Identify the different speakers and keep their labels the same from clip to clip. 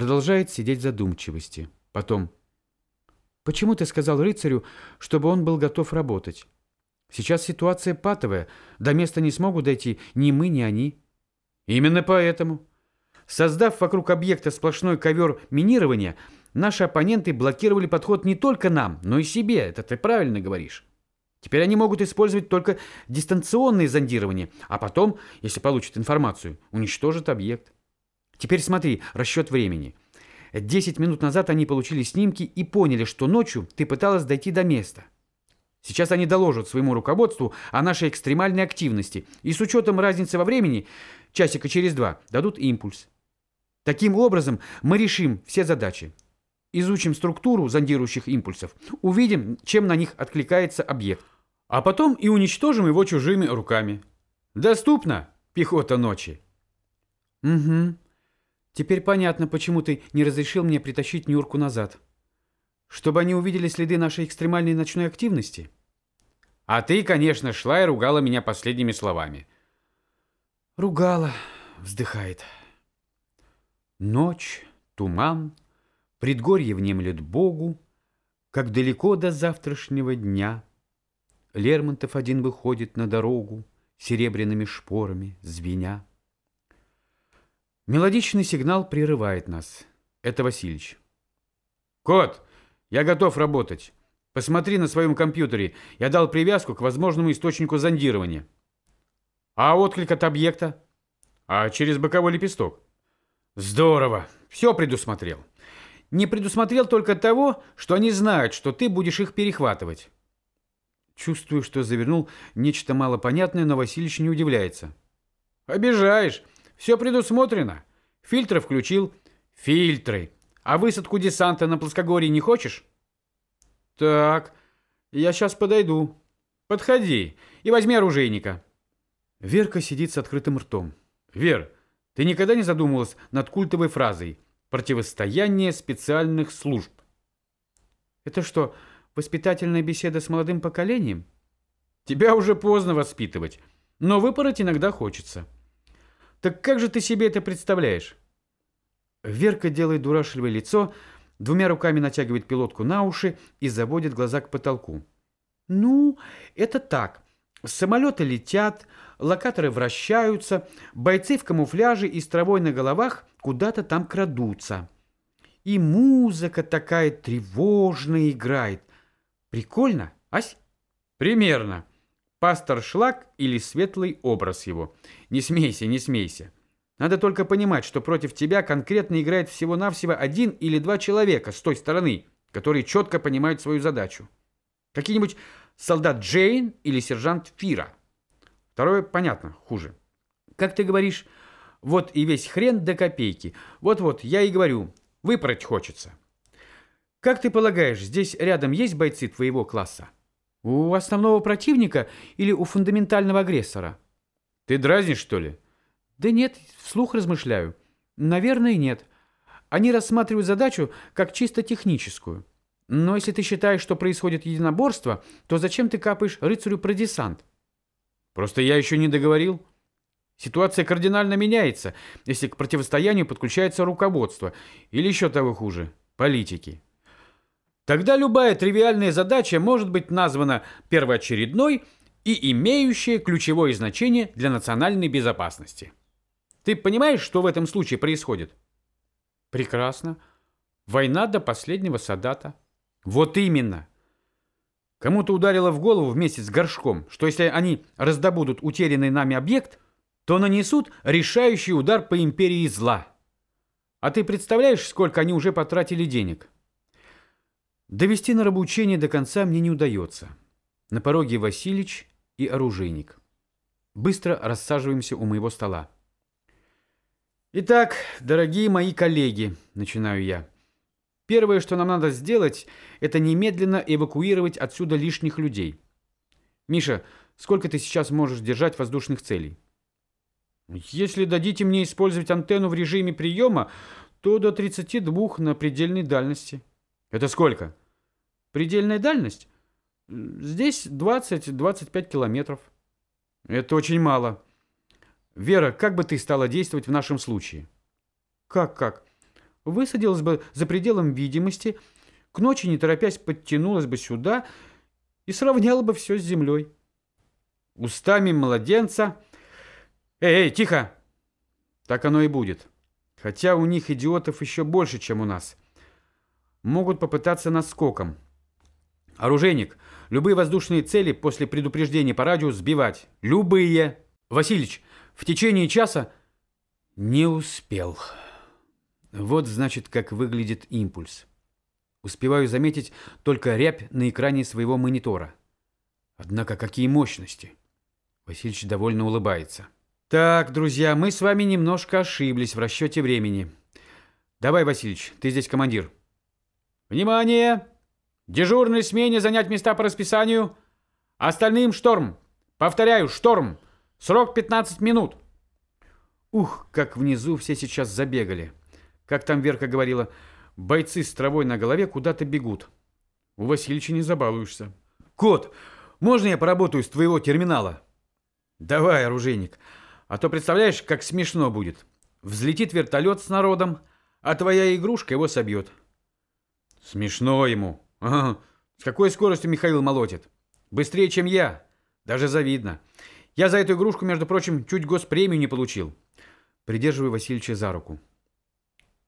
Speaker 1: Продолжает сидеть в задумчивости. Потом. Почему ты сказал рыцарю, чтобы он был готов работать? Сейчас ситуация патовая. До места не смогут дойти ни мы, ни они. Именно поэтому. Создав вокруг объекта сплошной ковер минирования, наши оппоненты блокировали подход не только нам, но и себе. Это ты правильно говоришь. Теперь они могут использовать только дистанционное зондирование, а потом, если получат информацию, уничтожат объект. Теперь смотри, расчет времени. Десять минут назад они получили снимки и поняли, что ночью ты пыталась дойти до места. Сейчас они доложат своему руководству о нашей экстремальной активности и с учетом разницы во времени, часика через два, дадут импульс. Таким образом, мы решим все задачи. Изучим структуру зондирующих импульсов, увидим, чем на них откликается объект, а потом и уничтожим его чужими руками. Доступно, пехота ночи. Угу. Теперь понятно, почему ты не разрешил мне притащить Нюрку назад. Чтобы они увидели следы нашей экстремальной ночной активности? А ты, конечно, шла и ругала меня последними словами. Ругала, вздыхает. Ночь, туман, предгорье внемлет Богу, как далеко до завтрашнего дня. Лермонтов один выходит на дорогу, серебряными шпорами звеня. Мелодичный сигнал прерывает нас. Это Васильич. «Кот, я готов работать. Посмотри на своем компьютере. Я дал привязку к возможному источнику зондирования». «А отклик от объекта?» «А через боковой лепесток». «Здорово. Все предусмотрел. Не предусмотрел только того, что они знают, что ты будешь их перехватывать». Чувствую, что завернул нечто малопонятное, но Васильевич не удивляется. «Обижаешь. Все предусмотрено. Фильтры включил. Фильтры. А высадку десанта на плоскогорье не хочешь? Так, я сейчас подойду. Подходи и возьми оружейника. Верка сидит с открытым ртом. Вер, ты никогда не задумывалась над культовой фразой «противостояние специальных служб»? Это что, воспитательная беседа с молодым поколением? Тебя уже поздно воспитывать, но выпороть иногда хочется. Так как же ты себе это представляешь? Верка делает дурашливое лицо, двумя руками натягивает пилотку на уши и заводит глаза к потолку. Ну, это так. Самолеты летят, локаторы вращаются, бойцы в камуфляже и с травой на головах куда-то там крадутся. И музыка такая тревожная играет. Прикольно, ась? Примерно. Пастор Шлак или светлый образ его. Не смейся, не смейся. Надо только понимать, что против тебя конкретно играет всего-навсего один или два человека с той стороны, которые четко понимают свою задачу. Какие-нибудь солдат Джейн или сержант Фира. Второе, понятно, хуже. Как ты говоришь, вот и весь хрен до копейки. Вот-вот, я и говорю, выпороть хочется. Как ты полагаешь, здесь рядом есть бойцы твоего класса? У основного противника или у фундаментального агрессора? Ты дразнишь, что ли? Да нет, вслух размышляю. Наверное, нет. Они рассматривают задачу как чисто техническую. Но если ты считаешь, что происходит единоборство, то зачем ты капаешь рыцарю про десант? Просто я еще не договорил. Ситуация кардинально меняется, если к противостоянию подключается руководство, или еще того хуже, политики. Тогда любая тривиальная задача может быть названа первоочередной и имеющая ключевое значение для национальной безопасности. Ты понимаешь, что в этом случае происходит? Прекрасно. Война до последнего солдата. Вот именно. Кому-то ударило в голову вместе с горшком, что если они раздобудут утерянный нами объект, то нанесут решающий удар по империи зла. А ты представляешь, сколько они уже потратили денег? Довести на рабоучение до конца мне не удается. На пороге Василич и оружейник. Быстро рассаживаемся у моего стола. Итак, дорогие мои коллеги, начинаю я. Первое, что нам надо сделать, это немедленно эвакуировать отсюда лишних людей. Миша, сколько ты сейчас можешь держать воздушных целей? Если дадите мне использовать антенну в режиме приема, то до 32 на предельной дальности. Это сколько? Предельная дальность? Здесь 20-25 километров. Это очень мало. Вера, как бы ты стала действовать в нашем случае? Как-как? высадилась бы за пределом видимости, к ночи не торопясь подтянулась бы сюда и сравняла бы все с землей. Устами младенца... Эй, эй, тихо! Так оно и будет. Хотя у них идиотов еще больше, чем у нас. Могут попытаться наскоком. Оружейник, любые воздушные цели после предупреждения по радио сбивать. Любые. Васильич, в течение часа... Не успел. Вот, значит, как выглядит импульс. Успеваю заметить только рябь на экране своего монитора. Однако какие мощности! Васильевич довольно улыбается. Так, друзья, мы с вами немножко ошиблись в расчете времени. Давай, Васильевич, ты здесь командир. Внимание! Дежурной смене занять места по расписанию. Остальным шторм. Повторяю, шторм. Срок 15 минут. Ух, как внизу все сейчас забегали. Как там Верка говорила, бойцы с травой на голове куда-то бегут. У Васильевича не забалуешься. Кот, можно я поработаю с твоего терминала? Давай, оружейник. А то представляешь, как смешно будет. Взлетит вертолет с народом, а твоя игрушка его собьет. Смешно ему. С какой скоростью Михаил молотит? Быстрее, чем я. Даже завидно. Я за эту игрушку, между прочим, чуть госпремию не получил. Придерживаю Васильевича за руку.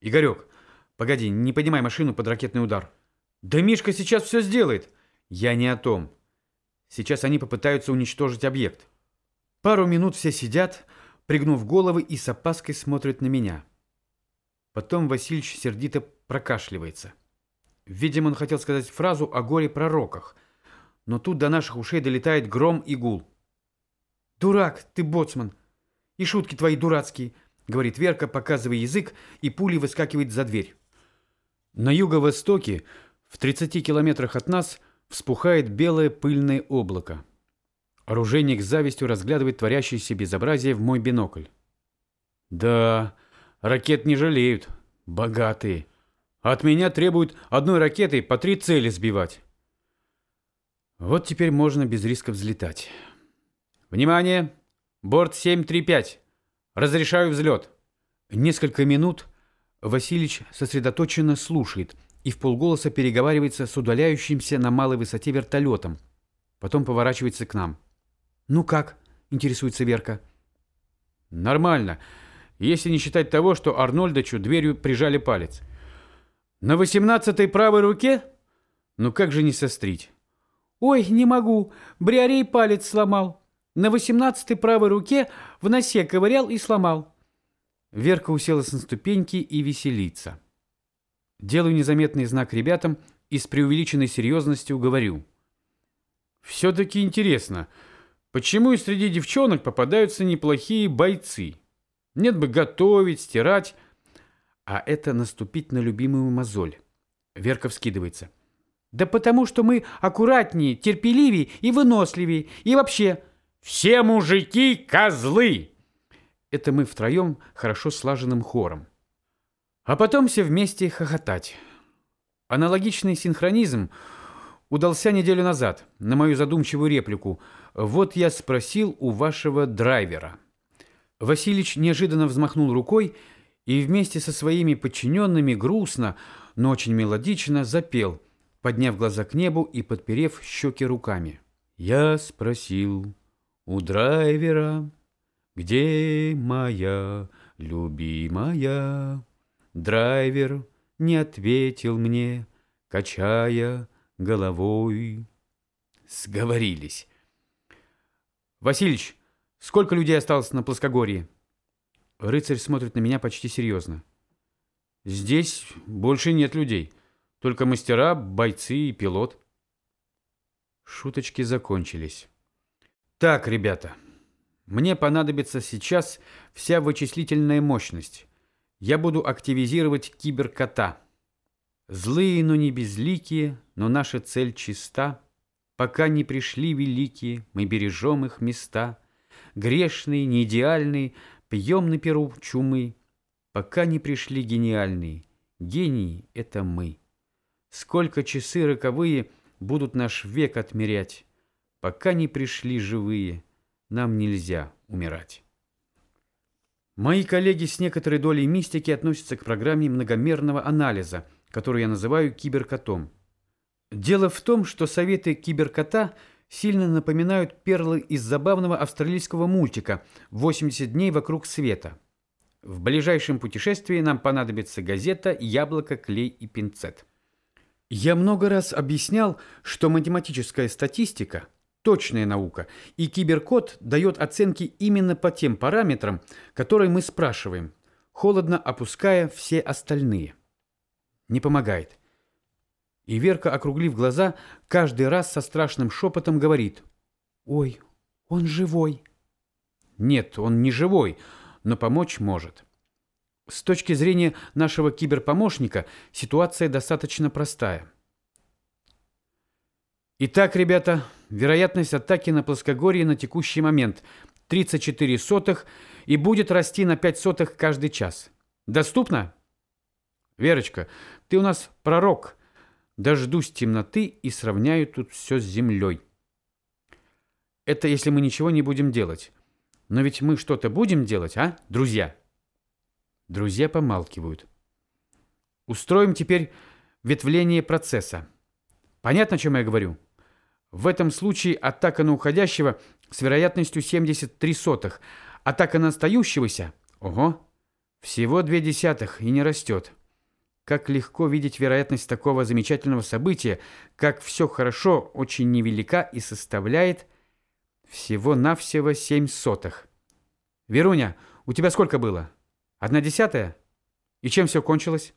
Speaker 1: Игорек, погоди, не поднимай машину под ракетный удар. Да Мишка сейчас все сделает. Я не о том. Сейчас они попытаются уничтожить объект. Пару минут все сидят, пригнув головы и с опаской смотрят на меня. Потом Васильевич сердито прокашливается. Видимо, он хотел сказать фразу о горе-пророках, но тут до наших ушей долетает гром и гул. «Дурак ты, боцман! И шутки твои дурацкие!» — говорит Верка, показывая язык, и пулей выскакивает за дверь. На юго-востоке, в 30 километрах от нас, вспухает белое пыльное облако. Оружейник с завистью разглядывает творящееся безобразие в мой бинокль. Да, ракет не жалеют. Богатые. От меня требуют одной ракетой по три цели сбивать. Вот теперь можно без риска взлетать. Внимание! Борт 735. Разрешаю взлет. Несколько минут Василич сосредоточенно слушает и в полголоса переговаривается с удаляющимся на малой высоте вертолетом. Потом поворачивается к нам. «Ну как?» – интересуется Верка. «Нормально, если не считать того, что Арнольдовичу дверью прижали палец. На восемнадцатой правой руке? Ну как же не сострить?» «Ой, не могу, Бриарей палец сломал. На восемнадцатой правой руке в носе ковырял и сломал». Верка уселась на ступеньки и веселится. Делаю незаметный знак ребятам и с преувеличенной серьезностью говорю. «Все-таки интересно». Почему и среди девчонок попадаются неплохие бойцы? Нет бы готовить, стирать, а это наступить на любимую мозоль. Верка вскидывается. Да потому что мы аккуратнее, терпеливее и выносливее. И вообще, все мужики козлы. Это мы втроем хорошо слаженным хором. А потом все вместе хохотать. Аналогичный синхронизм удался неделю назад на мою задумчивую реплику «Вот я спросил у вашего драйвера». Василич неожиданно взмахнул рукой и вместе со своими подчиненными грустно, но очень мелодично запел, подняв глаза к небу и подперев щеки руками. «Я спросил у драйвера, где моя любимая?» Драйвер не ответил мне, качая головой. Сговорились. Василич, сколько людей осталось на плоскогорье? Рыцарь смотрит на меня почти серьезно. Здесь больше нет людей. Только мастера, бойцы и пилот. Шуточки закончились. Так, ребята, мне понадобится сейчас вся вычислительная мощность. Я буду активизировать киберкота. Злые, но не безликие, но наша цель чиста. Пока не пришли великие, мы бережем их места. Грешные, неидеальные, пьем на перу чумы. Пока не пришли гениальные, гении — это мы. Сколько часы роковые будут наш век отмерять. Пока не пришли живые, нам нельзя умирать. Мои коллеги с некоторой долей мистики относятся к программе многомерного анализа, которую я называю киберкотом. Дело в том, что советы киберкота сильно напоминают перлы из забавного австралийского мультика «80 дней вокруг света». В ближайшем путешествии нам понадобится газета, яблоко, клей и пинцет. Я много раз объяснял, что математическая статистика – точная наука, и киберкод дает оценки именно по тем параметрам, которые мы спрашиваем, холодно опуская все остальные. Не помогает. И Верка, округлив глаза, каждый раз со страшным шепотом говорит «Ой, он живой». Нет, он не живой, но помочь может. С точки зрения нашего киберпомощника ситуация достаточно простая. Итак, ребята, вероятность атаки на плоскогорье на текущий момент 34 сотых и будет расти на 5 сотых каждый час. Доступно? Верочка, ты у нас пророк. Дождусь темноты и сравняю тут все с землей. Это если мы ничего не будем делать. Но ведь мы что-то будем делать, а, друзья? Друзья помалкивают. Устроим теперь ветвление процесса. Понятно, о чем я говорю? В этом случае атака на уходящего с вероятностью 73 сотых. Атака на остающегося... Ого! Всего две десятых и не растет. Как легко видеть вероятность такого замечательного события, как все хорошо, очень невелика и составляет всего-навсего семь сотых. Веруня, у тебя сколько было? Одна десятая? И чем все кончилось?